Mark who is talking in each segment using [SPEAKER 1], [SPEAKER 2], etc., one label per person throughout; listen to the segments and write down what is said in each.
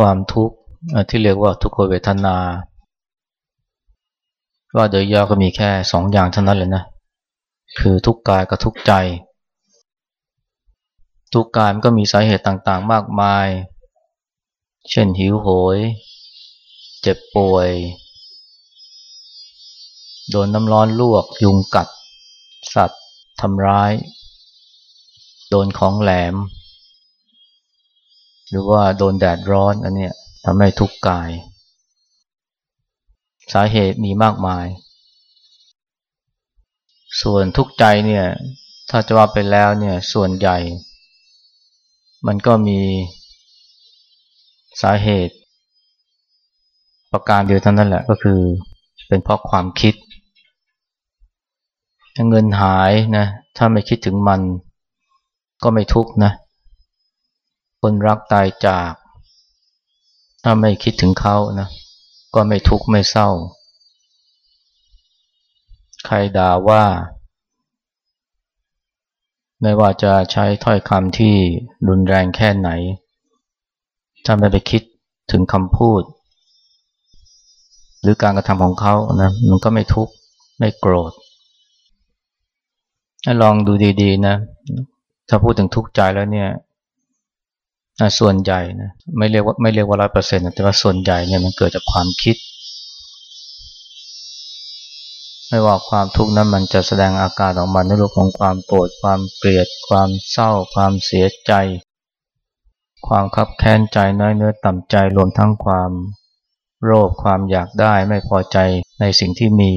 [SPEAKER 1] ความทุกข์ที่เรียกว่าทุกขเวทนาว่าโดยย่อก็มีแค่สองอย่างเท่านั้นเลยนะ คือทุกกายกับทุกใจ ทุกกายมันก็มีสาเหตุต่างๆ มากมาย เช่นหิวโหย เจ็บป่วย โดนน้ำร้อนลวก ยุงกัด สัตว์ทำร้าย โดนของแหลม หรือว่าโดนแดดร้อนอันเนี้ยทำให้ทุกข์กาย สาเหตุมีมากมาย ส่วนทุกข์ใจเนี่ยถ้าจะว่าไปแล้วเนี่ยส่วนใหญ่ มันก็มีสาเหตุ ประการเดียวเท่านั้นแหละก็คือเป็นเพราะความคิดเงินหายนะถ้าไม่คิดถึงมันก็ไม่ทุกข์นะ คนรักตายจาก ถ้าไม่คิดถึงเขานะ ก็ไม่ทุกข์ไม่เศร้า ใครด่าว่า ไม่ว่าจะใช้ถ้อยคำที่รุนแรงแค่ไหน ถ้าไม่ไปคิดถึงคำพูด หรือการกระทำของเขานะมันก็ไม่ทุกข์ไม่โกรธลองดูดีๆนะ ถ้าพูดถึงทุกข์ใจแล้วเนี่ย ส่วนใหญ่นะไม่เรียกว่าไม่เรียกว่าร้อยเปอร์เซ็นต์แต่ว่าส่วนใหญ่เนี่ยมันเกิดจากความคิด ไม่ว่าความทุกข์นั้นมันจะแสดงอาการออกมาในรูปของความโกรธความเกลียด ความเศร้า ความเสียใจ ความคับแค้นใจน้อยเนื้อต่ำใจรวมทั้งความโลภความอยากได้ไม่พอใจในสิ่งที่มี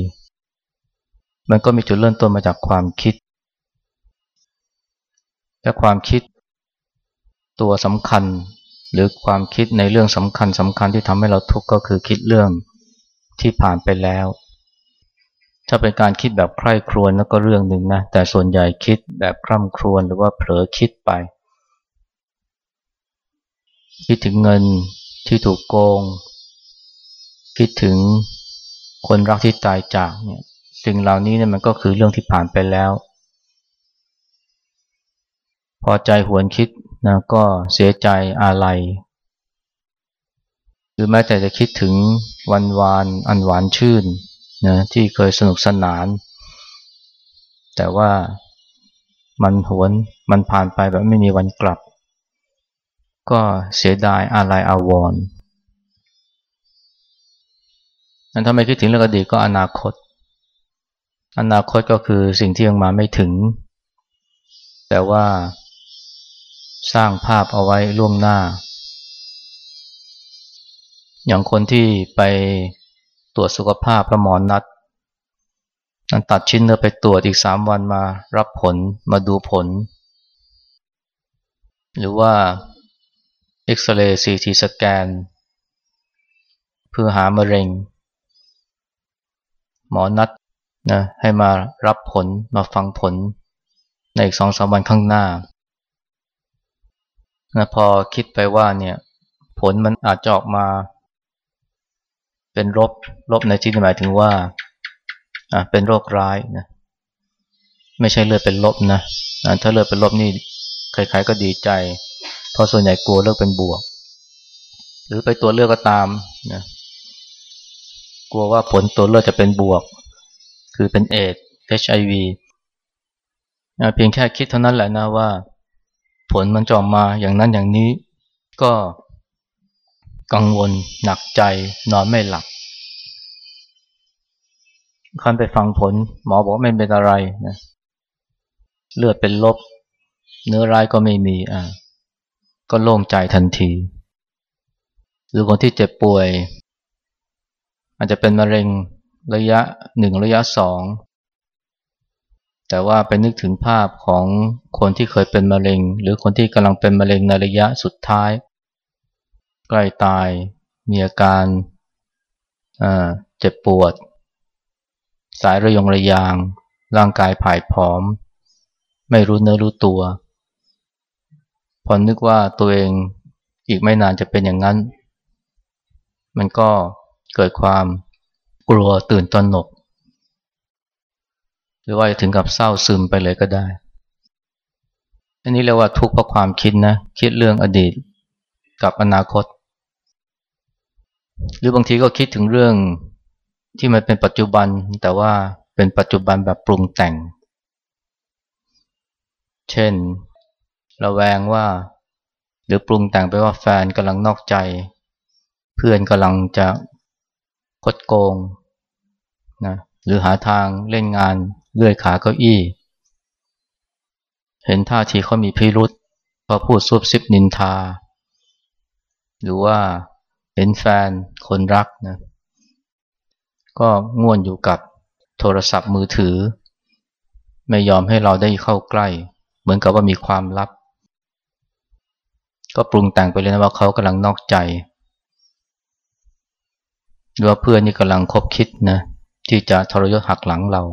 [SPEAKER 1] มันก็มีจุดเริ่มต้นมาจากความคิด และความคิด ตัวสำคัญ หรือความคิดในเรื่องสำคัญสำคัญที่ทำให้เราทุกข์ก็คือคิดเรื่องที่ผ่านไปแล้ว ถ้าเป็นการคิดแบบใคร่ครวญแล้วก็เรื่องหนึ่งนะ แต่ส่วนใหญ่คิดแบบคร่ำครวญหรือว่าเผลอคิดไป คิดถึงเงินที่ถูกโกง คิดถึงคนรักที่ตายจากเนี่ยสิ่งเหล่านี้เนี่ยมันก็คือเรื่องที่ผ่านไปแล้ว พอใจหวนคิดนะก็เสียใจอาลัยหรือแม้แต่จะคิดถึงวันวานอันหวานชื่นนะที่เคยสนุกสนาน แต่ว่ามันหวนมันผ่านไปแบบไม่มีวันกลับ ก็เสียดายอาลัยอาวรณ์ถ้าไม่คิดถึงเรื่องอดีตก็อนาคต อนาคตก็คือสิ่งที่ยังมาไม่ถึง แต่ว่า สร้างภาพเอาไว้ล่วงหน้า อย่างคนที่ไปตรวจสุขภาพพระหมอนัดตัดชิ้นเนื้อไปตรวจอีกสามวันมารับผลมาดูผล หรือว่าเอ็กซเรย์ซีทีสแกน เพื่อหามะเร็ง หมอนัดนะให้มารับผลมาฟังผลในอีกสองสามวันข้างหน้า นะพอคิดไปว่าเนี่ยผลมันอาจจะออกมา เป็นลบลบในที่หมายถึงว่าอ่าเป็นโรคร้ายนะไม่ใช่เลือดเป็นลบนะถ้าเลือดเป็นลบนี่ใครๆก็ดีใจ เพราะส่วนใหญ่กลัวเลือดเป็นบวก หรือไปตัวเลือดก็ตามนะกลัวว่าผลตัวเลือดจะเป็นบวก คือเป็นเอด HIV เพียงแค่คิดเท่านั้นแหละนะว่า ผลมันจะออกมาอย่างนั้นอย่างนี้ก็กังวลหนักใจนอนไม่หลับคันไปฟังผล หมอบอกไม่เป็นอะไรนะเลือดเป็นลบ เนื้อร้ายก็ไม่มีอ่าก็โล่งใจทันที หรือคนที่เจ็บป่วย อาจจะเป็นมะเร็งระยะหนึ่งระยะสอง แต่ว่าไปนึกถึงภาพของคนที่เคยเป็นมะเร็ง หรือคนที่กำลังเป็นมะเร็งในระยะสุดท้าย ใกล้ตายมีอาการเจ็บปวด สายระยงระยาง ร่างกายผายผอม ไม่รู้เนื้อรู้ตัว พอนึกว่าตัวเองอีกไม่นานจะเป็นอย่างนั้น มันก็เกิดความกลัวตื่นตระหนก หรือว่าถึงกับเศร้าซึมไปเลยก็ได้อันนี้เรียกว่าทุกข์เพราะความคิดนะ คิดเรื่องอดีตกับอนาคต หรือบางทีก็คิดถึงเรื่องที่มันเป็นปัจจุบัน แต่ว่าเป็นปัจจุบันแบบปรุงแต่ง เช่น ระแวงว่า หรือปรุงแต่งไปว่าแฟนกำลังนอกใจ เพื่อนกำลังจะคดโกงนะหรือหาทางเล่นงาน เลื่อยขาเก้าอี้ เห็นท่าทีเขามีพิรุษพอพูดซุบซิบนินทา หรือว่าเห็นแฟนคนรักนะก็ง่วนอยู่กับโทรศัพท์มือถือ ไม่ยอมให้เราได้เข้าใกล้ เหมือนกับว่ามีความลับ ก็ปรุงแต่งไปเลยนะว่าเขากำลังนอกใจหรือว่าเพื่อนนี่กำลังคบคิดนะที่จะทรยศหักหลังเรา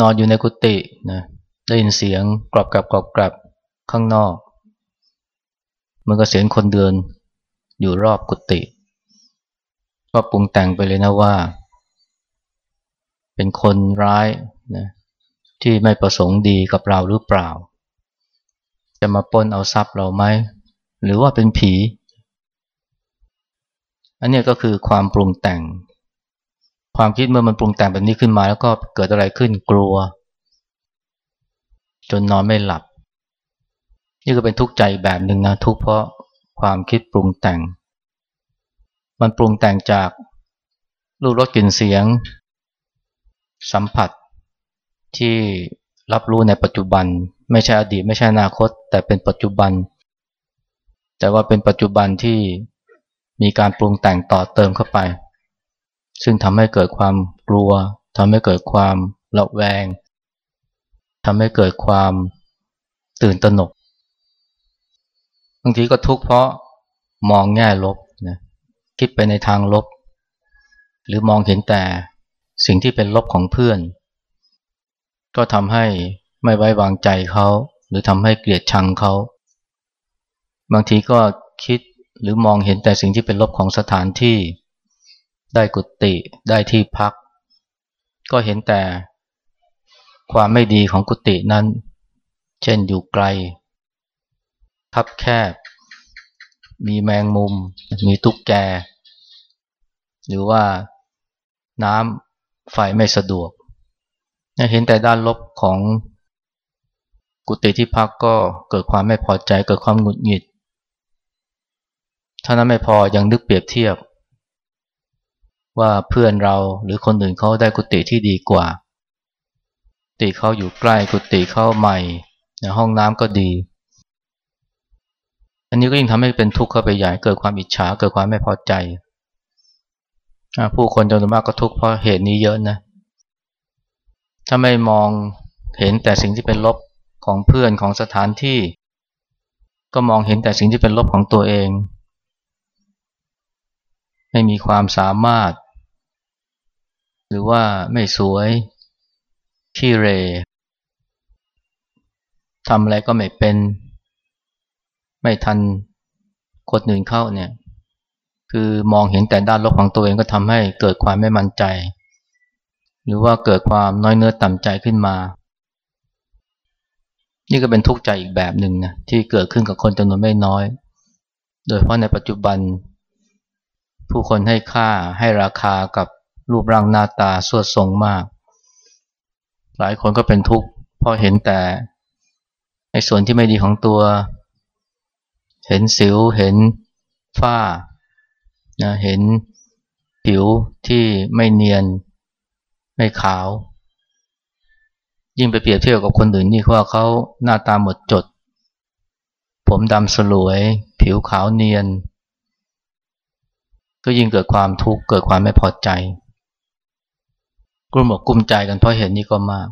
[SPEAKER 1] นอนอยู่ในกุฏินะได้ยินเสียงกรอบกรับกรอบกรับข้างนอก มันก็เสียงคนเดินอยู่รอบกุฏิก็ปรุงแต่งไปเลยนะว่า เป็นคนร้ายนะที่ไม่ประสงค์ดีกับเราหรือเปล่า จะมาป้นเอาทรัพย์เราไหม หรือว่าเป็นผี อันนี้ก็คือความปรุงแต่ง ความคิดเมื่อมันปรุงแต่งแบบนี้ขึ้นมา แล้วก็เกิดอะไรขึ้นกลัว จนนอนไม่หลับ นี่ก็เป็นทุกข์ใจแบบหนึ่งนะทุกข์เพราะความคิดปรุงแต่ง มันปรุงแต่งจากรูปรสกลิ่นเสียง สัมผัส ที่รับรู้ในปัจจุบัน ไม่ใช่อดีตไม่ใช่อนาคต แต่เป็นปัจจุบัน แต่ว่าเป็นปัจจุบันที่มีการปรุงแต่งต่อเติมเข้าไป ซึ่งทำให้เกิดความกลัวทำให้เกิดความระแวงทำให้เกิดความตื่นตระหนกบางทีก็ทุกข์เพราะมองแง่ลบนะคิดไปในทางลบ หรือมองเห็นแต่สิ่งที่เป็นลบของเพื่อน ก็ทำให้ไม่ไว้วางใจเขา หรือทำให้เกลียดชังเขา บางทีก็คิดหรือมองเห็นแต่สิ่งที่เป็นลบของสถานที่ ได้กุฏิได้ที่พัก ก็เห็นแต่ความไม่ดีของกุฏินั้น เช่นอยู่ไกลคับแคบ มีแมงมุม มีตุ๊กแก หรือว่าน้ำไฟไม่สะดวก เห็นแต่ด้านลบของกุฏิที่พักก็เกิดความไม่พอใจเกิดความหงุดหงิด ถ้านั้นไม่พอยังนึกเปรียบเทียบ ว่าเพื่อนเราหรือคนอื่นเขาได้กุฏิที่ดีกว่ากุฏิเขาอยู่ใกล้กุฏิเขาใหม่ห้องน้ำก็ดี อันนี้ก็ยิ่งทำให้เป็นทุกข์เข้าไปใหญ่เกิดความอิจฉาเกิดความไม่พอใจผู้คนจำนวนมากก็ทุกข์เพราะเหตุนี้เยอะนะ ถ้าไม่มองเห็นแต่สิ่งที่เป็นลบของเพื่อนของสถานที่ ก็มองเห็นแต่สิ่งที่เป็นลบของตัวเอง ไม่มีความสามารถ หรือว่าไม่สวยขี้เรทำอะไรก็ไม่เป็น ไม่ทันคนอื่นเข้าเนี่ย คือมองเห็นแต่ด้านลบของตัวเองก็ทำให้เกิดความไม่มั่นใจ หรือว่าเกิดความน้อยเนื้อต่ำใจขึ้นมา นี่ก็เป็นทุกข์ใจอีกแบบหนึ่งนะที่เกิดขึ้นกับคนจำนวนไม่น้อย โดยเพราะในปัจจุบัน ผู้คนให้ค่าให้ราคากับ รูปร่างหน้าตาสวดทรงมาก หลายคนก็เป็นทุกข์เพราะเห็นแต่ในส่วนที่ไม่ดีของตัว เห็นสิว เห็นฝ้านะเห็นผิวที่ไม่เนียน ไม่ขาว ยิ่งไปเปรียบเทียบกับคนอื่นนี่ว่าเขาหน้าตาหมดจด ผมดำสลวย ผิวขาวเนียน ก็ยิ่งเกิดความทุกข์ เกิดความไม่พอใจ กลุ่มอกกลุ้มใจกันเพราะเห็นนี่ก็มาก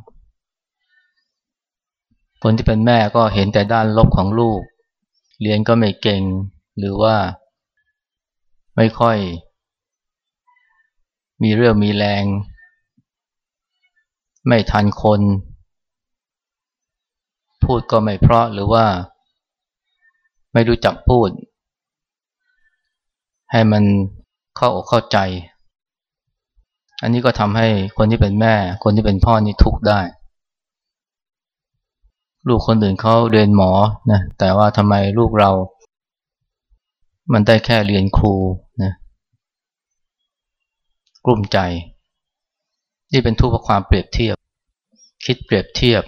[SPEAKER 1] คนที่เป็นแม่ก็เห็นแต่ด้านลบของลูก เรียนก็ไม่เก่ง หรือว่าไม่ค่อย มีเรื่องมีแรง ไม่ทันคน พูดก็ไม่เพราะหรือว่า ไม่รู้จักพูด ให้มันเข้าอกเข้าใจ อันนี้ก็ทำให้คนที่เป็นแม่ คนที่เป็นพ่อนี่ทุกข์ได้ ลูกคนอื่นเขาเรียนหมอนะแต่ว่าทำไมลูกเรา มันได้แค่เรียนครูนะกลุ้มใจ นี่เป็นทุกข์เพราะความเปรียบเทียบ คิดเปรียบเทียบ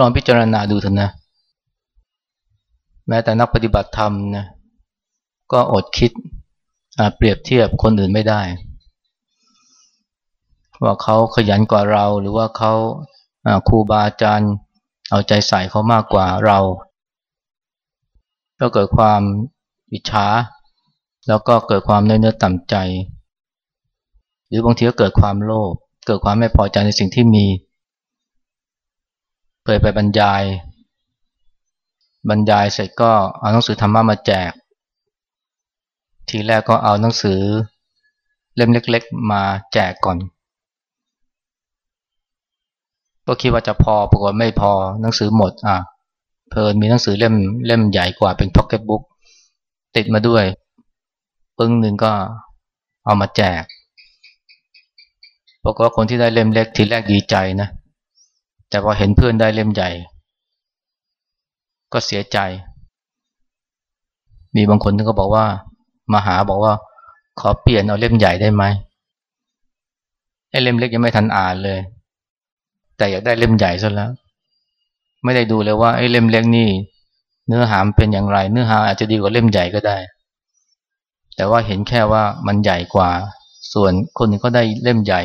[SPEAKER 1] ลองพิจารณาดูเถอะนะ แม้แต่นักปฏิบัติธรรมนะก็อดคิดเปรียบเทียบคนอื่นไม่ได้ ว่าเขาขยันกว่าเรา หรือว่าเขาครูบาอาจารย์เอาใจใส่เขามากกว่าเรา ก็เกิดความอิจฉาแล้วก็เกิดความเนื้อเนื้อต่ำใจ หรือบางทีก็เกิดความโลภเกิดความไม่พอใจในสิ่งที่มีเคยไปบรรยาย บรรยายเสร็จก็เอาหนังสือธรรมะมาแจก ทีแรกก็เอาหนังสือเล่มเล็ก ๆ มาแจกก่อน ก็คิดว่าจะพอปรากฏไม่พอหนังสือหมดอะเพลินมีหนังสือเล่มเล่มใหญ่กว่าเป็นพ็อกเก็ตบุ๊กติดมาด้วยปึ้งหนึ่งก็เอามาแจกปรากฏว่าคนที่ได้เล่มเล็กทีแรกดีใจนะแต่พอเห็นเพื่อนได้เล่มใหญ่ ก็เสียใจ มีบางคนที่ก็บอกว่ามาหาบอกว่า ขอเปลี่ยนเอาเล่มใหญ่ได้ไหมไอ้เล่มเล็กยังไม่ทันอ่านเลย แต่อยากได้เล่มใหญ่ซะแล้ว ไม่ได้ดูเลยว่าไอ้เล่มเล็กนี่ เนื้อหามเป็นอย่างไร เนื้อหาอาจจะดีกว่าเล่มใหญ่ก็ได้ แต่ว่าเห็นแค่ว่ามันใหญ่กว่า ส่วนคนนึงก็ได้เล่มใหญ่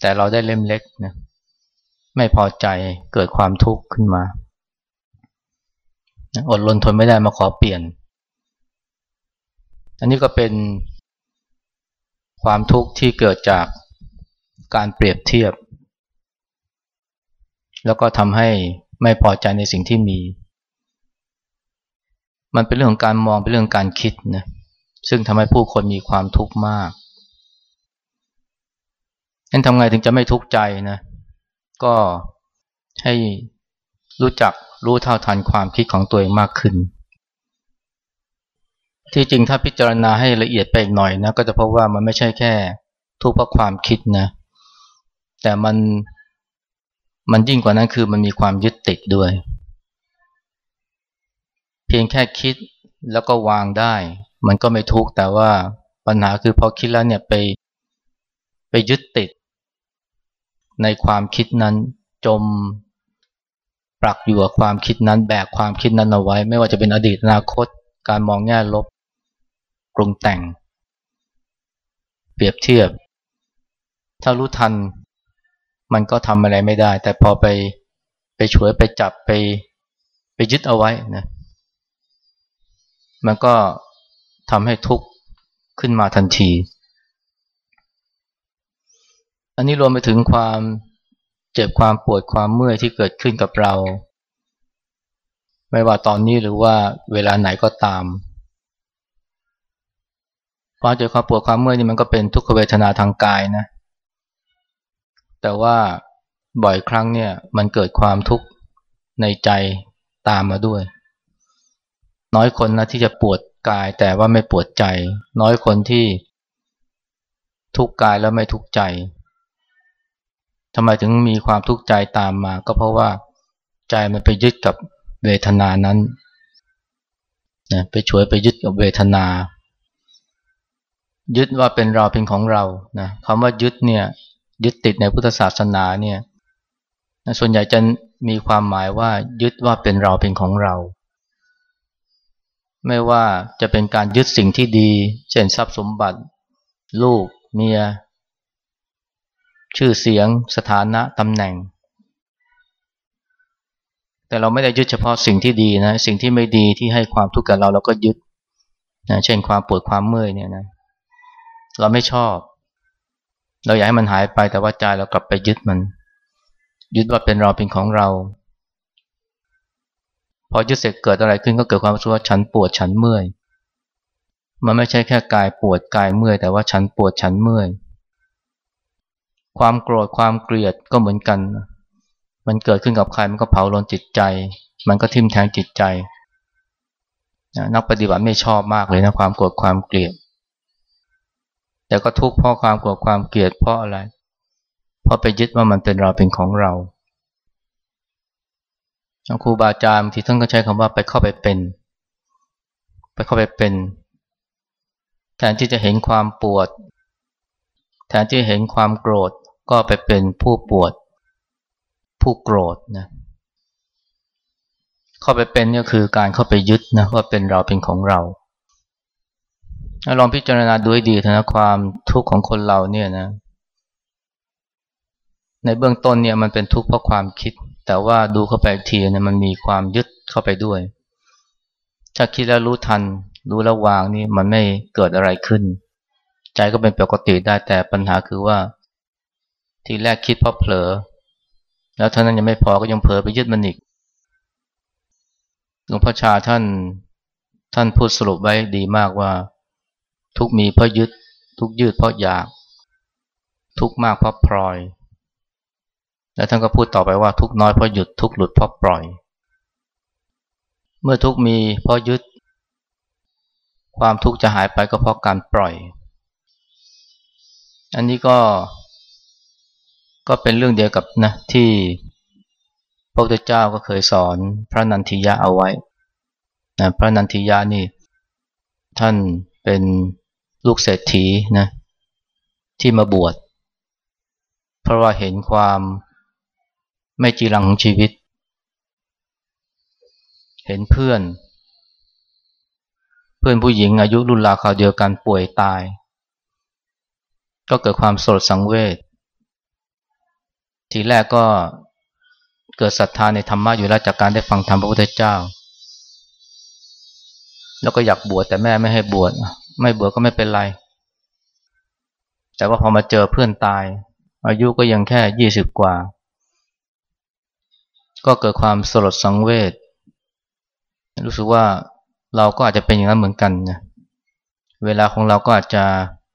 [SPEAKER 1] แต่เราได้เล่มเล็กนะไม่พอใจเกิดความทุกข์ขึ้นมาอดรนทนไม่ได้มาขอเปลี่ยน อันนี้ก็เป็นความทุกข์ที่เกิดจากการเปรียบเทียบ แล้วก็ทำให้ไม่พอใจในสิ่งที่มี มันเป็นเรื่องของการมองเป็นเรื่องการคิดนะซึ่งทำให้ผู้คนมีความทุกข์มากนั้นทำไงถึงจะไม่ทุกข์ใจนะก็ให้รู้จักรู้เท่าทันความคิดของตัวเองมากขึ้น ที่จริงถ้าพิจารณาให้ละเอียดไปอีกหน่อยนะก็จะพบว่ามันไม่ใช่แค่ทุกข์เพราะความคิดนะแต่มัน มันยิ่งกว่านั้นคือมันมีความยึดติดด้วย เพียงแค่คิดแล้วก็วางได้ มันก็ไม่ทุกข์แต่ว่าปัญหาคือพอคิดแล้วเนี่ยไปไปยึดติด ในความคิดนั้นจมปรักอยู่กับความคิดนั้นแบกความคิดนั้นเอาไว้ ไม่ว่าจะเป็นอดีตอนาคต การมองแง่ลบปรุงแต่ง เปรียบเทียบ ถ้ารู้ทัน มันก็ทำอะไรไม่ได้ แต่พอไปไปช่วยไปจับไป ไปยึดเอาไว้นะมันก็ทำให้ทุกข์ขึ้นมาทันที อันนี้รวมไปถึงความเจ็บความปวดความเมื่อยที่เกิดขึ้นกับเรา ไม่ว่าตอนนี้หรือว่าเวลาไหนก็ตามความเจ็บความปวดความเมื่อยนี่มันก็เป็นทุกขเวทนาทางกายนะ แต่ว่าบ่อยครั้งเนี่ยมันเกิดความทุกข์ในใจตามมาด้วย น้อยคนนะที่จะปวดกายแต่ว่าไม่ปวดใจ น้อยคนที่ทุกข์กายแล้วไม่ทุกข์ใจทำไมถึงมีความทุกข์ใจตามมา ก็เพราะว่าใจมันไปยึดกับเวทนานั้นนะไปช่วยไปยึดกับเวทนา ยึดว่าเป็นเราเป็นของเรานะคำว่ายึดเนี่ย ยึดติดในพุทธศาสนาเนี่ยส่วนใหญ่จะมีความหมายว่ายึดว่าเป็นเราเป็นของเรา ไม่ว่าจะเป็นการยึดสิ่งที่ดี เช่นทรัพย์สมบัติ ลูก เมีย ชื่อเสียง สถานะตำแหน่ง แต่เราไม่ได้ยึดเฉพาะสิ่งที่ดีนะ สิ่งที่ไม่ดีที่ให้ความทุกข์กับเราเราก็ยึดนะเช่นความปวดความเมื่อยเนี่ยนะเราไม่ชอบ เราอยากให้มันหายไปแต่ว่าใจเรากลับไปยึดมัน ยึดว่าเป็นเราเป็นของเรา พอยึดเสร็จเกิดอะไรขึ้นก็เกิดความรู้สึกว่าฉันปวดฉันเมื่อย มันไม่ใช่แค่กายปวดกายเมื่อย แต่ว่าฉันปวดฉันเมื่อย ความโกรธความเกลียดก็เหมือนกัน มันเกิดขึ้นกับใครมันก็เผาลนจิตใจ มันก็ทิ่มแทงจิตใจนักปฏิบัติไม่ชอบมากเลยนะความโกรธความเกลียด แต่ก็ทุกข์เพราะความโกรธความเกลียดเพราะอะไร เพราะไปยึดว่ามันเป็นเราเป็นของเราครูบาอาจารย์ที่ท่านก็ใช้คำว่าไปเข้าไปเป็น ไปเข้าไปเป็น แทนที่จะเห็นความปวด แทนที่เห็นความโกรธก็ไปเป็นผู้ปวด ผู้โกรธนะเข้าไปเป็นนี่คือการเข้าไปยึดนะว่าเป็นเราเป็นของเรา ลองพิจารณาดูให้ดีนะความทุกข์ของคนเราเนี่ยนะ ในเบื้องต้นเนี่ยมันเป็นทุกข์เพราะความคิด แต่ว่าดูเข้าไปทีเนี่ยมันมีความยึดเข้าไปด้วย ถ้าคิดแล้วรู้ทัน รู้แล้ววางนี่มันไม่เกิดอะไรขึ้น ใจก็เป็นปกติได้แต่ปัญหาคือว่า ทีแรกคิดเพราะเผลอ แล้วเท่านั้นยังไม่พอก็ยังเผลอไปยึดมันอีกหลวงพ่อชาท่านท่านพูดสรุปไว้ดีมากว่า ทุกมีเพราะยึด ทุกยืดเพราะอยาก ทุกมากเพราะปล่อย และท่านก็พูดต่อไปว่าทุกน้อยเพราะหยุดทุกหลุดเพราะปล่อย เมื่อทุกมีเพราะยึด ความทุกข์จะหายไปก็เพราะการปล่อย อันนี้ก็ ก็เป็นเรื่องเดียวกับนะที่พระพุทธเจ้าก็เคยสอนพระนันทิยะเอาไว้นะพระนันทิยะนี่ ท่านเป็น ลูกเศรษฐีนะที่มาบวช เพราะว่าเห็นความไม่จีรังของชีวิต เห็นเพื่อน เพื่อนผู้หญิงอายุรุ่นราวคราวเดียวกันป่วยตาย ก็เกิดความสลดสังเวชทีแรกก็เกิดศรัทธาในธรรมะอยู่แล้วจากการได้ฟังธรรมพระพุทธเจ้า แล้วก็อยากบวชแต่แม่ไม่ให้บวช ไม่เบวชก็ไม่เป็นไร แต่ว่าพอมาเจอเพื่อนตาย อายุก็ยังแค่ยี่สิบกว่า ก็เกิดความสลดสังเวชรู้สึกว่าเราก็อาจจะเป็นอย่างนั้นเหมือนกันนะเวลาของเราก็อาจจะ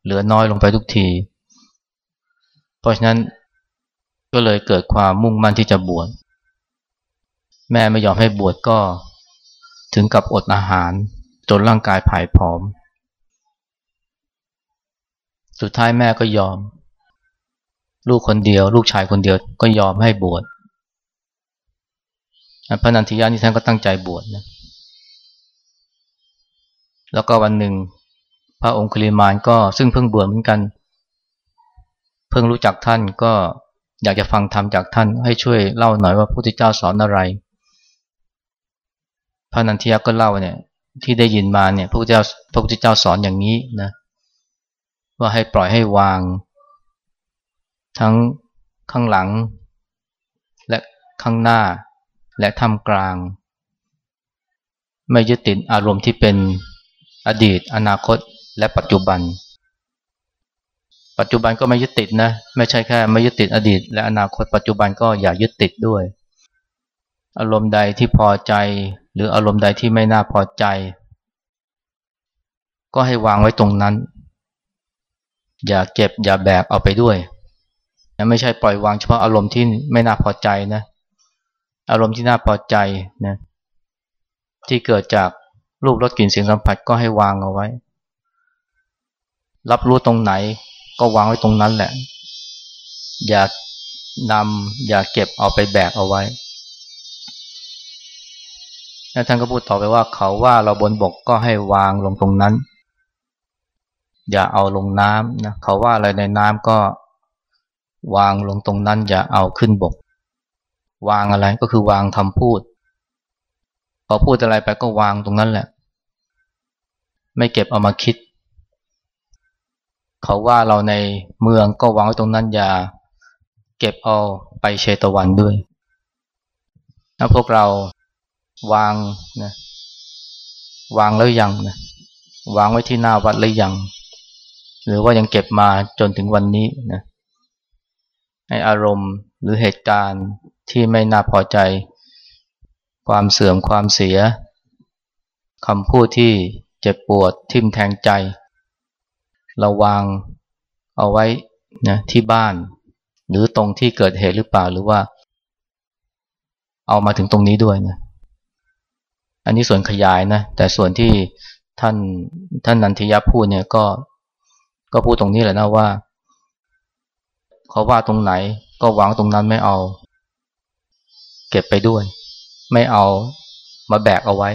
[SPEAKER 1] เหลือน้อยลงไปทุกที เพราะฉะนั้นก็เลยเกิดความมุ่งมั่นที่จะบวชแม่ไม่ยอมให้บวชก็ถึงกับอดอาหารจนร่างกายผายผอม สุดท้ายแม่ก็ยอม ลูกคนเดียว ลูกชายคนเดียวก็ยอมให้บวชพระนันทิยานี่ท่านก็ตั้งใจบวชนะแล้วก็วันหนึ่ง พระองคุลิมานก็ซึ่งเพิ่งบวชเหมือนกัน เพิ่งรู้จักท่านก็อยากจะฟังธรรมจากท่านให้ช่วยเล่าหน่อยว่าพระพุทธเจ้าสอนอะไรพระนันทิยาก็เล่าเนี่ยที่ได้ยินมาเนี่ยพระพุทธเจ้าพระพุทธเจ้าสอนอย่างนี้นะ ว่าให้ปล่อยให้วาง ทั้งข้างหลัง และข้างหน้า และท่ามกลาง ไม่ยึดติดอารมณ์ที่เป็นอดีต อนาคตและปัจจุบัน ปัจจุบันก็ไม่ยึดติดนะไม่ใช่แค่ไม่ยึดติดอดีต และอนาคต ปัจจุบันก็อย่ายึดติดด้วย อารมณ์ใดที่พอใจ หรืออารมณ์ใดที่ไม่น่าพอใจ ก็ให้วางไว้ตรงนั้น อย่าเก็บอย่าแบกเอาไปด้วยนะไม่ใช่ปล่อยวางเฉพาะอารมณ์ที่ไม่น่าพอใจนะอารมณ์ที่น่าพอใจนะที่เกิดจากรูปรสกลิ่นเสียงสัมผัสก็ให้วางเอาไว้ รับรู้ตรงไหนก็วางไว้ตรงนั้นแหละ อย่านำอย่าเก็บเอาไปแบกเอาไว้แล้วท่านก็พูดต่อไปว่าเขาว่าเราบนบกก็ให้วางลงตรงนั้น อย่าเอาลงน้ำนะเขาว่าอะไรในน้ำก็วางลงตรงนั้นอย่าเอาขึ้นบก วางอะไรก็คือวางคำพูดพอพูดอะไรไปก็วางตรงนั้นแหละ ไม่เก็บเอามาคิด เขาว่าเราในเมืองก็วางไว้ตรงนั้นอย่าเก็บเอาไปเชตวันด้วยถ้าพวกเราวางนะวางแล้วยังนะวางไว้ที่หน้าวัดแล้วยัง หรือว่ายังเก็บมาจนถึงวันนี้นะใหอารมณ์หรือเหตุการณ์ที่ไม่น่าพอใจ ความเสื่อมความเสียคำพูดที่เจ็บปวดทิ่มแทงใจเราวางเอาไว้นะที่บ้าน หรือตรงที่เกิดเหตุหรือเปล่าหรือว่า เอามาถึงตรงนี้ด้วยนะอันนี้ส่วนขยายนะแต่ส่วนที่ท่านท่านนันทิยาพูดเนี่ยก็ ก็พูดตรงนี้แหละนะว่าเขาว่าตรงไหนก็วางตรงนั้นไม่เอา เก็บไปด้วย ไม่เอามาแบกเอาไว้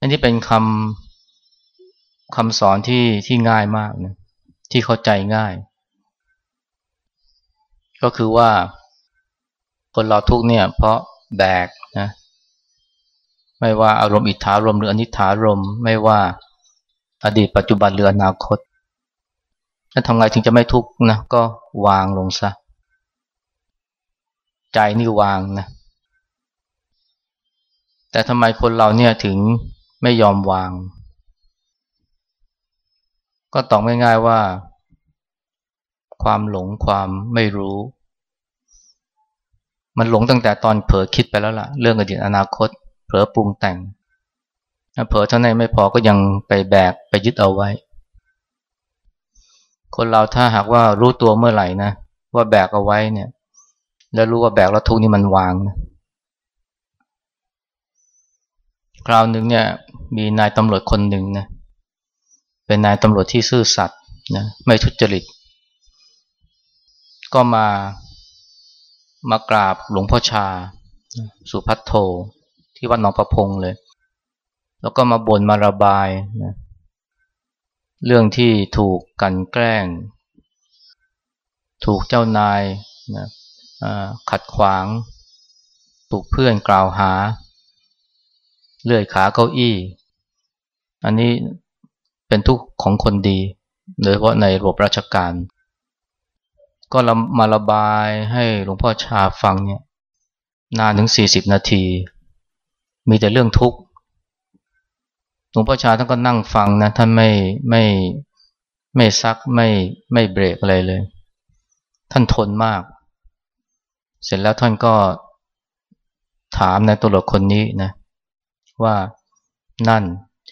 [SPEAKER 1] อันนี้เป็นคำคำสอนที่ที่ง่ายมากนะที่เข้าใจง่าย ก็คือว่า คนเราทุกเนี่ย เพราะแบกนะ ไม่ว่าอารมณ์อิทธารมหรืออนิถารมไม่ว่า อดีตปัจจุบันหรืออนาคตถ้าทำไงถึงจะไม่ทุกข์นะก็วางลงซะ ใจนี่วางนะ แต่ทำไมคนเราเนี่ยถึงไม่ยอมวาง ก็ตอบง่ายๆว่า ความหลงความไม่รู้ มันหลงตั้งแต่ตอนเผลอคิดไปแล้วล่ะ เรื่องอดีตอนาคต เผลอปรุงแต่ง เผลอเท่านั้นไม่พอก็ยังไปแบกไปยึดเอาไว้ คนเราถ้าหากว่ารู้ตัวเมื่อไหร่นะว่าแบกเอาไว้เนี่ย แล้วรู้ว่าแบกแล้วทุกนี้มันวางนะคราวหนึ่งเนี่ย มีนายตำรวจคนหนึ่งนะเป็นนายตำรวจที่ซื่อสัตย์นะไม่ทุจริต ก็มามากราบหลวงพ่อชา สุพัทโทที่วัดหนองประพงเลย แล้วก็มาบ่นมาระบายนะเรื่องที่ถูกกันแกล้ง ถูกเจ้านายนะขัดขวาง ถูกเพื่อนกล่าวหา เลื่อยขาเก้าอี้ อันนี้เป็นทุกข์ของคนดีโดยเฉพาะในระบบราชการ ก็มาระบายให้หลวงพ่อชาฟังเนี่ยนานถึงสี่สิบนาที มีแต่เรื่องทุกข์ หลวงพ่อชาท่านก็นั่งฟังนะท่านไม่ไม่ไม่ซักไม่ไม่เบรกอะไรเลย ท่านทนมาก เสร็จแล้วท่านก็ถามในตัวลคนนี้นะ ว่านั่น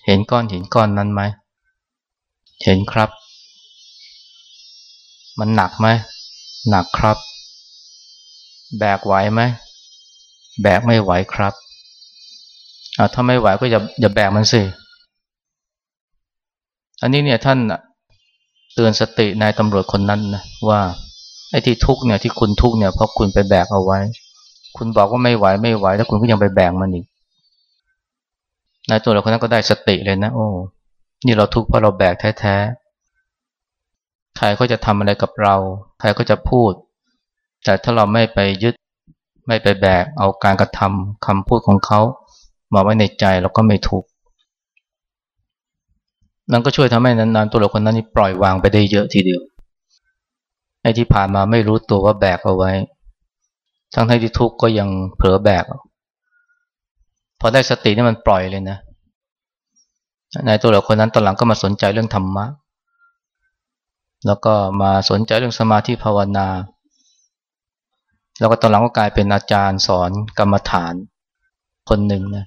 [SPEAKER 1] เห็นก้อนหินก้อนนั้นไหม เห็นครับ มันหนักไหม หนักครับ แบกไหวไหม แบกไม่ไหวครับอ่าถ้าไม่ไหวก็อย่าอย่าแบกมันสิ อันนี้เนี่ยท่านเตือนสตินายตำรวจคนนั้นนะว่าไอ้ที่ทุกเนี่ยที่คุณทุกเนี่ยเพราะคุณไปแบกเอาไว้ คุณบอกว่าไม่ไหวไม่ไหวแล้วคุณก็ยังไปแบกมันอีกนายตัวเราคนนั้นก็ได้สติเลยนะ โอ้นี่เราทุกข์เพราะเราแบกแท้ๆใครก็จะทำอะไรกับเรา ใครก็จะพูด แต่ถ้าเราไม่ไปยึดไม่ไปแบกเอาการกระทำคำพูดของเขามาไว้ในใจเราก็ไม่ทุกข์ นั่นก็ช่วยทำให้นานๆตัวเราคนนั้นนี่ปล่อยวางไปได้เยอะทีเดียวไอ้ที่ผ่านมาไม่รู้ตัวว่าแบกเอาไว้ ทั้งที่ทุกข์ก็ยังเผลอแบกพอได้สตินี่มันปล่อยเลยนะนายตัวเหล่าคนนั้นตอนหลังก็มาสนใจเรื่องธรรมะแล้วก็มาสนใจเรื่องสมาธิภาวนา แล้วก็ตอนหลังก็กลายเป็นอาจารย์สอนกรรมฐานคนหนึ่งนะ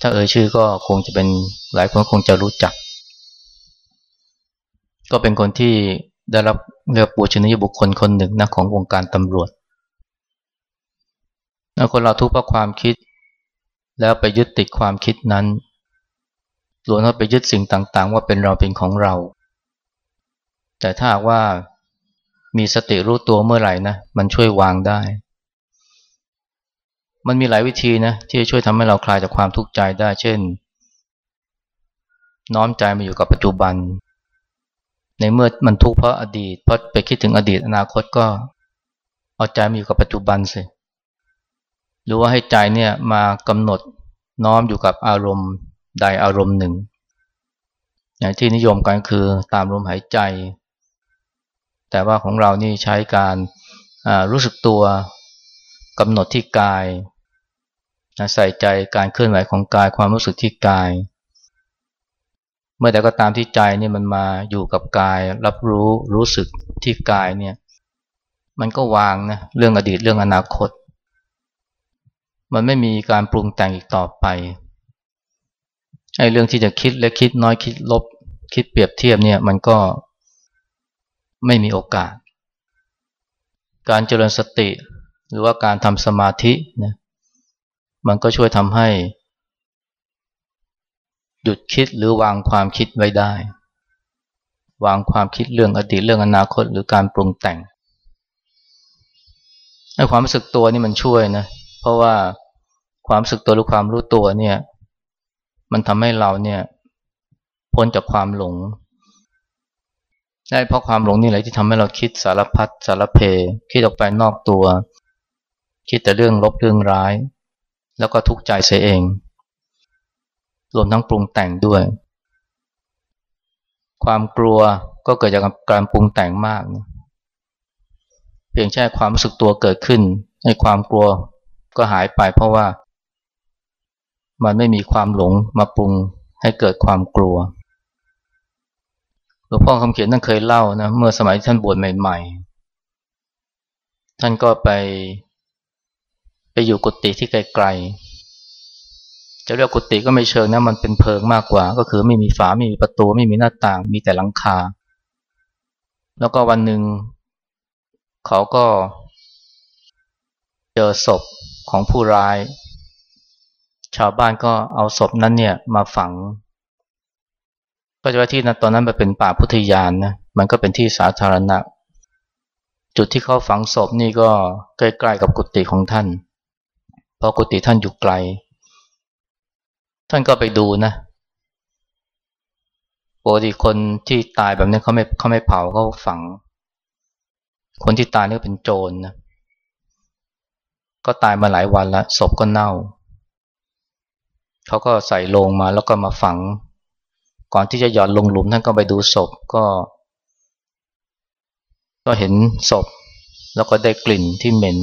[SPEAKER 1] ถ้าเอ่ยชื่อก็คงจะเป็นหลายคนคงจะรู้จัก ก็เป็นคนที่ได้รับเรียกปูชนียบุคคลคนหนึ่งนะของวงการตำรวจคนเราทุกข์เพราะความคิด แล้วไปยึดติดความคิดนั้นล้วนว่าไปยึดสิ่งต่างๆ ว่าเป็นเราเป็นของเรา แต่ถ้าว่ามีสติรู้ตัวเมื่อไหร่นะมันช่วยวางได้ มันมีหลายวิธีนะที่จะช่วยทำให้เราคลายจากความทุกข์ใจได้ เช่น น้อมใจมาอยู่กับปัจจุบัน ในเมื่อมันทุกข์เพราะอดีตเพราะไปคิดถึงอดีตอนาคตก็เอาใจมาอยู่กับปัจจุบันสิหรือว่าให้ใจเนี่ยมากำหนดน้อมอยู่กับอารมณ์ใดอารมณ์หนึ่ง อย่างที่นิยมกันคือตามลมหายใจ แต่ว่าของเรานี่ใช้การรู้สึกตัวกำหนดที่กาย ใส่ใจการเคลื่อนไหวของกายความรู้สึกที่กาย มื่อแต่ก็ตามที่ใจนี่มันมาอยู่กับกาย รับรู้รู้สึกที่กายเนี่ย มันก็วางนะเรื่องอดีตเรื่องอนาคต มันไม่มีการปรุงแต่งอีกต่อไปไอ้เรื่องที่จะคิดและคิดน้อยคิดลบ คิดเปรียบเทียบเนี่ย มันก็ไม่มีโอกาส การเจริญสติ หรือว่าการทำสมาธินะมันก็ช่วยทำให้ หยุดคิดหรือวางความคิดไว้ได้ วางความคิดเรื่องอดีตเรื่องอนาคตหรือการปรุงแต่งไอ้ความรู้สึกตัวนี่มันช่วยนะเพราะว่าความรู้สึกตัวหรือความรู้ตัวเนี่ย มันทำให้เราเนี่ย พ้นจากความหลงได้เพราะความหลงนี่แหละที่ทำให้เราคิดสารพัดสารเพ คิดออกไปนอกตัว คิดแต่เรื่องลบเรื่องร้าย แล้วก็ทุกข์ใจเสียเอง รวมทั้งปรุงแต่งด้วย ความกลัวก็เกิดจากการปรุงแต่งมากนะเพียงแค่ความรู้สึกตัวเกิดขึ้นให้ความกลัวก็หายไปเพราะว่า มันไม่มีความหลงมาปรุงให้เกิดความกลัวหลวงพ่อคำเขียนท่านเคยเล่านะเมื่อสมัยท่านบวชใหม่ๆ ท่านก็ไป ไปอยู่กุฏิที่ไกลๆ จะเรียกกุฏิก็ไม่เชิงนะมันเป็นเพิงมากกว่า ก็คือไม่มีฝาไม่มีประตูไม่มีหน้าต่าง มีแต่หลังคา แล้วก็วันหนึ่งเขาก็เจอศพของผู้ร้าย ชาวบ้านก็เอาศพนั้นเนี่ยมาฝัง ก็จะว่าที่นั้นตอนนั้นมันเป็นป่าพุทธยานนะมันก็เป็นที่สาธารณะ จุดที่เขาฝังศพนี่ก็ใกล้ๆกับกุฏิของท่าน เพราะกุฏิท่านอยู่ไกล ท่านก็ไปดูนะปกติคนที่ตายแบบนี้เขาไม่เขาไม่เผาเขาฝัง คนที่ตายนี่เป็นโจรนนะก็ตายมาหลายวันแล้วศพก็เน่าเขาก็ใส่ลงมาแล้วก็มาฝัง ก่อนที่จะหย่อนลงหลุมท่านก็ไปดูศพก็ ก็เห็นศพ แล้วก็ได้กลิ่นที่เหม็น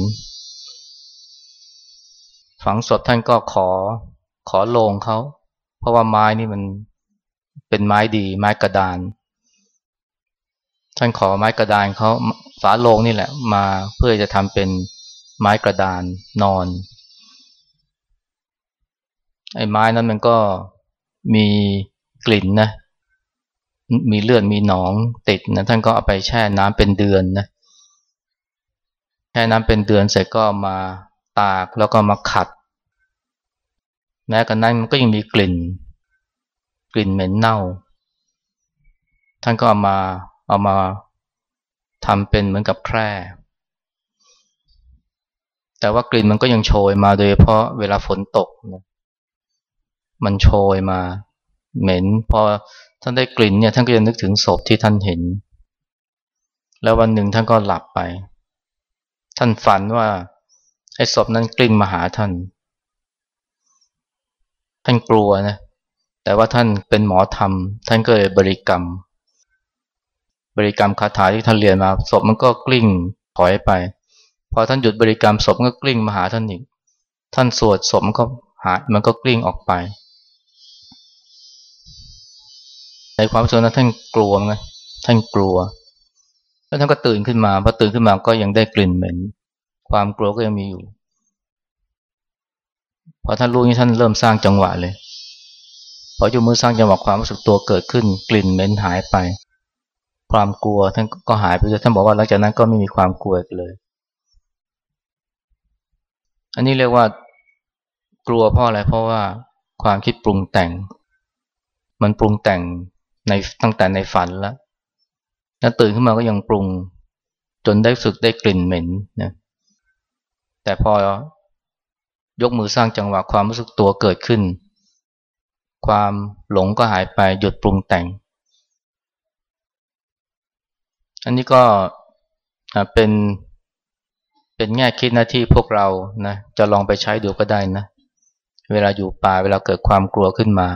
[SPEAKER 1] ฝังศพท่านก็ขอ ขอโลงเขา เพราะว่าไม้นี่มันเป็นไม้ดี ไม้กระดาน ท่านขอไม้กระดานเขาฝาโลงนี่แหละ มาเพื่อจะทำเป็นไม้กระดานนอน ไอ้ไม้นั้นมันก็มีกลิ่นนะ มีเลือดมีหนองติดนะท่านก็เอาไปแช่น้ำเป็นเดือนนะแช่น้ำเป็นเดือนเสร็จก็มาตากแล้วก็มาขัด แม้กระนั้นมันก็ยังมีกลิ่น กลิ่นเหม็นเน่า ท่านก็เอามาเอามาทำเป็นเหมือนกับแคร่แต่ว่ากลิ่นมันก็ยังโชยมาโดยเพราะเวลาฝนตกนะมันโชยมา เหม็น พอท่านได้กลิ่นเนี่ยท่านก็จะนึกถึงศพที่ท่านเห็น แล้ววันหนึ่งท่านก็หลับไป ท่านฝันว่าไอ้ศพนั้นกลิ้งมาหาท่าน ท่านกลัวนะ แต่ว่าท่านเป็นหมอธรรม ท่านก็เลยบริกรรม บริกรรมคาถาที่ท่านเรียนมา ศพมันก็กลิ้งถอยไป พอท่านหยุดบริกรรมศพก็กลิ้งมาหาท่านอีก ท่านสวดศพมันก็หายมันก็กลิ้งออกไป ในความรู้สึกนั้นท่านกลัวไงท่านกลัว แล้วท่านก็ตื่นขึ้นมา พอตื่นขึ้นมาก็ยังได้กลิ่นเหม็น ความกลัวก็ยังมีอยู่ พอท่านรู้นี่ท่านเริ่มสร้างจังหวะเลยพอยกมือสร้างจังหวะความรู้สึกตัวเกิดขึ้น กลิ่นเหม็นหายไป ความกลัวท่านก็หายไปเลยท่านบอกว่าหลังจากนั้นก็ไม่มีความกลัวเลย อันนี้เรียกว่ากลัวเพราะอะไรเพราะว่าความคิดปรุงแต่ง มันปรุงแต่งในตั้งแต่ในฝันแล้วแล้วตื่นขึ้นมาก็ยังปรุง จนได้สึกได้กลิ่นเหม็นนะแต่พอ ยกมือสร้างจังหวะความรู้สึกตัวเกิดขึ้น ความหลงก็หายไปหยุดปรุงแต่ง อันนี้ก็เป็นเป็นแง่คิดหนะที่พวกเรานะจะลองไปใช้ดูก็ได้นะ เวลาอยู่ป่าเวลาเกิดความกลัวขึ้นมา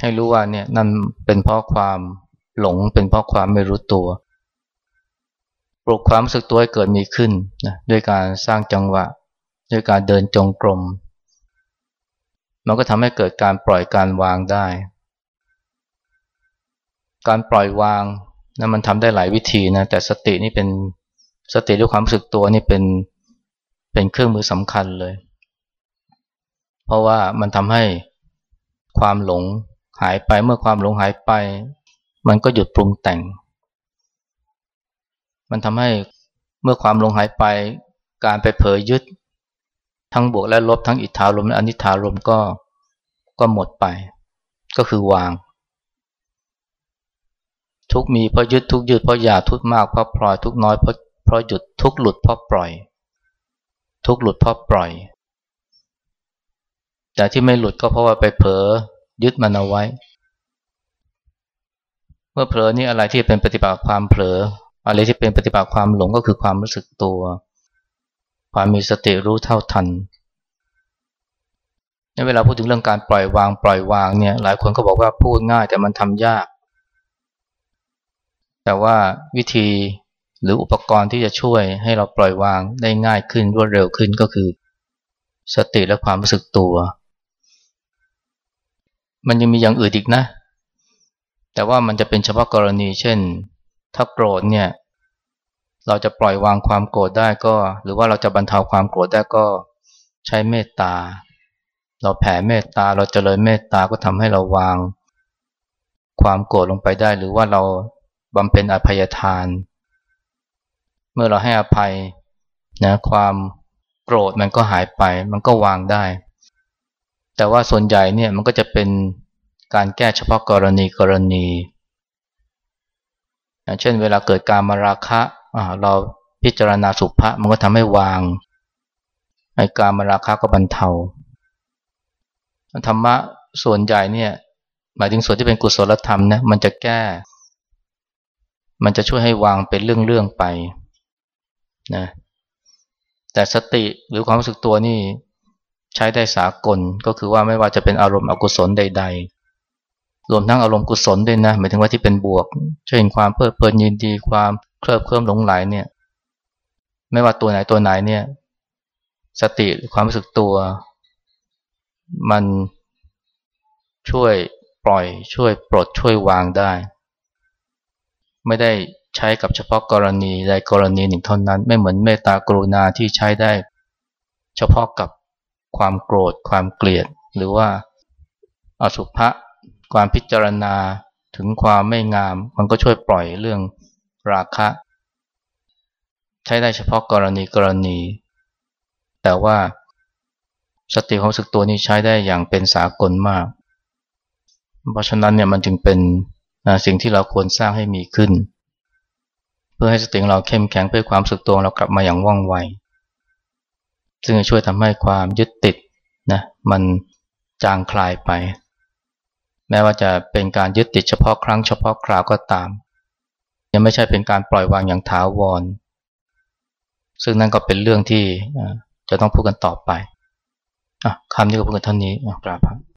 [SPEAKER 1] ให้รู้ว่าเนี่ยนั่นเป็นเพราะความหลงเป็นเพราะความไม่รู้ตัวปลุกความรู้สึกตัวให้เกิดมีขึ้นนะด้วยการสร้างจังหวะ ด้วยการเดินจงกรม มันก็ทำให้เกิดการปล่อยการวางได้ การปล่อยวางนะมันทำได้หลายวิธีนะแต่สตินี่เป็นสติด้วยความรู้สึกตัวนี่เป็นเป็นเครื่องมือสำคัญเลย เพราะว่ามันทำให้ความหลงหายไปเมื่อความหลงหายไป มันก็หยุดปรุงแต่ง มันทำให้เมื่อความหลงหายไป การไปเผยยึด ทั้งบวกและลบทั้งอิทธารมและอนิธารมก็ก็หมดไป ก็คือวาง ทุกมีเพราะยึดทุกยุดเพราะอยากทุกมากเพราะปล่อยทุกน้อยเพราะเพราะหยุดทุกหลุดเพราะปล่อย ทุกหลุดเพราะปล่อย แต่ที่ไม่หลุดก็เพราะว่าไปเผลอยึดมันเอาไว้ เมื่อเผลอนี่อะไรที่เป็นปฏิบัติความเผลออะไรที่เป็นปฏิบัติความหลงก็คือความรู้สึกตัว ความมีสติรู้เท่าทันในเวลาพูดถึงเรื่องการปล่อยวางปล่อยวางเนี่ยหลายคนก็บอกว่าพูดง่ายแต่มันทำยาก แต่ว่าวิธีหรืออุปกรณ์ที่จะช่วยให้เราปล่อยวางได้ง่ายขึ้นรวดเร็วขึ้นก็คือ สติและความรู้สึกตัว มันยังมีอย่างอื่นอีกนะ แต่ว่ามันจะเป็นเฉพาะกรณีเช่น ถ้าโกรธเนี่ย เราจะปล่อยวางความโกรธได้ก็ หรือว่าเราจะบรรเทาความโกรธได้ก็ใช้เมตตา เราแผ่เมตตาเราจเจริญเมตตาก็ทำให้เราวาง ความโกรธลงไปได้ หรือว่าเราบำเพ็ญอภัยทาน เมื่อเราให้อภัยนะความโกรธมันก็หายไป มันก็วางได้ แต่ว่าส่วนใหญ่เนี่ยมันก็จะเป็นการแก้เฉพาะกรณีกรณี เช่นเวลาเกิดการมาราคะ เราพิจารณาสุภาษมันก็ทำให้วางไอการมาราคะก็บรรเทาธรรมะส่วนใหญ่เนี่ยหมายถึงส่วนที่เป็นกุศลธรรมนะมันจะแก้ มันจะช่วยให้วางเป็นเรื่องๆไปนะแต่สติหรือความรู้สึกตัวนี่ใช้ได้สากลก็คือว่าไม่ว่าจะเป็นอารมณ์อกุศลใด ๆ รวมทั้งอารมณ์กุศลด้วยนะหมายถึงว่าที่เป็นบวก เช่นความเพลิดเพลินยินดีความ เคลิบเคลิ้มหลงไหลเนี่ย ไม่ว่าตัวไหนตัวไหนเนี่ย สติความรู้สึกตัว มันช่วยปล่อยช่วยปลดช่วยวางได้ ไม่ได้ใช้กับเฉพาะกรณีใดกรณีหนึ่งเท่านั้น ไม่เหมือนเมตตากรุณาที่ใช้ได้ เฉพาะกับความโกรธ ความเกลียด หรือว่าอสุภะความพิจารณาถึงความไม่งาม มันก็ช่วยปล่อยเรื่อง ราคะ ใช้ได้เฉพาะกรณีกรณี แต่ว่าสติของสึกตัวนี้ใช้ได้อย่างเป็นสากลมาก เพราะฉะนั้นเนี่ยมันจึงเป็นสิ่งที่เราควรสร้างให้มีขึ้น เพื่อให้สติของเราเข้มแข็งเพื่อความสึกตัวเรากลับมาอย่างว่องไว ซึ่งจะช่วยทำให้ความยึดติดนะมันจางคลายไป แม้ว่าจะเป็นการยึดติดเฉพาะครั้งเฉพาะคราวก็ตาม ยังไม่ใช่เป็นการปล่อยวางอย่างถาวร ซึ่งนั่นก็เป็นเรื่องที่จะต้องพูดกันต่อไปคำนี้ก็พูดกันเท่านี้กราบครับ